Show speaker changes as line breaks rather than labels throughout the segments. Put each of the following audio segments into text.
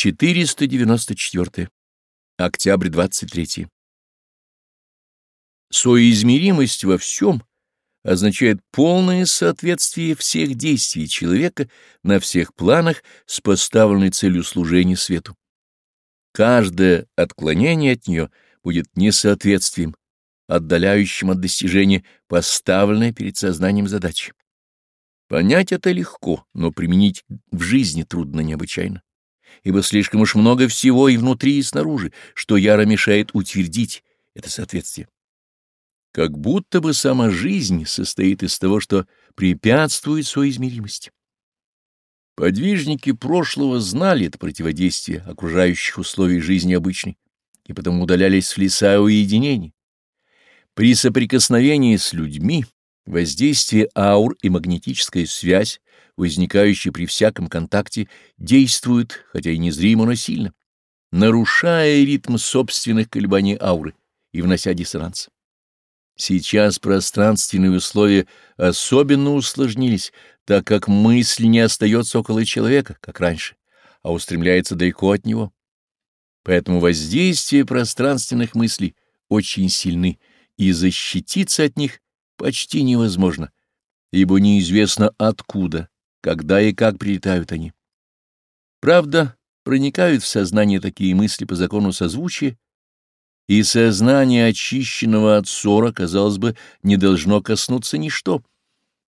494. Октябрь 23. Соизмеримость во всем означает полное соответствие всех действий человека на всех планах с поставленной целью служения свету. Каждое отклонение от нее будет несоответствием, отдаляющим от достижения поставленной перед сознанием задачи. Понять это легко, но применить в жизни трудно необычайно ибо слишком уж много всего и внутри, и снаружи, что яро мешает утвердить это соответствие. Как будто бы сама жизнь состоит из того, что препятствует соизмеримости. Подвижники прошлого знали это противодействие окружающих условий жизни обычной, и потому удалялись в леса уединений. При соприкосновении с людьми Воздействие аур и магнетическая связь, возникающие при всяком контакте, действуют, хотя и незримо, но сильно, нарушая ритм собственных колебаний ауры и внося диссонанс. Сейчас пространственные условия особенно усложнились, так как мысль не остается около человека, как раньше, а устремляется далеко от него. Поэтому воздействие пространственных мыслей очень сильны, и защититься от них – почти невозможно, ибо неизвестно откуда, когда и как прилетают они. Правда, проникают в сознание такие мысли по закону созвучия, и сознание очищенного от ссора, казалось бы, не должно коснуться ничто.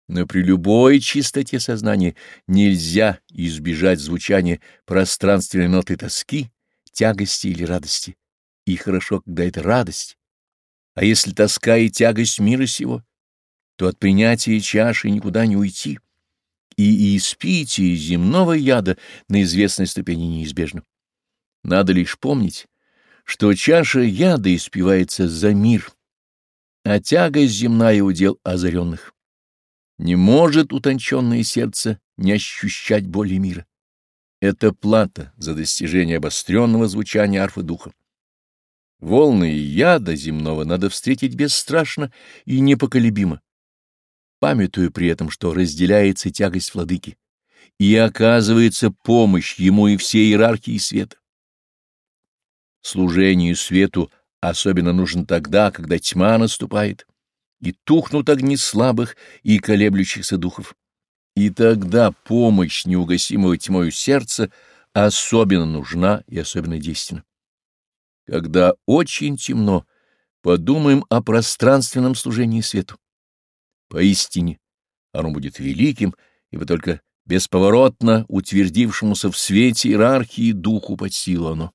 Но при любой чистоте сознания нельзя избежать звучания пространственной ноты тоски, тягости или радости. И хорошо, когда это радость. А если тоска и тягость мира сего — то от принятия чаши никуда не уйти, и испитие земного яда на известной ступени неизбежно. Надо лишь помнить, что чаша яда испивается за мир, а тяга земная удел озаренных. Не может утонченное сердце не ощущать боли мира. Это плата за достижение обостренного звучания арфы духа. Волны яда земного надо встретить бесстрашно и непоколебимо. Памятую при этом, что разделяется тягость владыки, и оказывается помощь ему и всей иерархии света. Служению свету особенно нужен тогда, когда тьма наступает, и тухнут огни слабых и колеблющихся духов. И тогда помощь неугасимого тьмою сердца особенно нужна и особенно действенна. Когда очень темно, подумаем о пространственном служении свету поистине оно будет великим, ибо только бесповоротно утвердившемуся в свете иерархии духу под силу оно.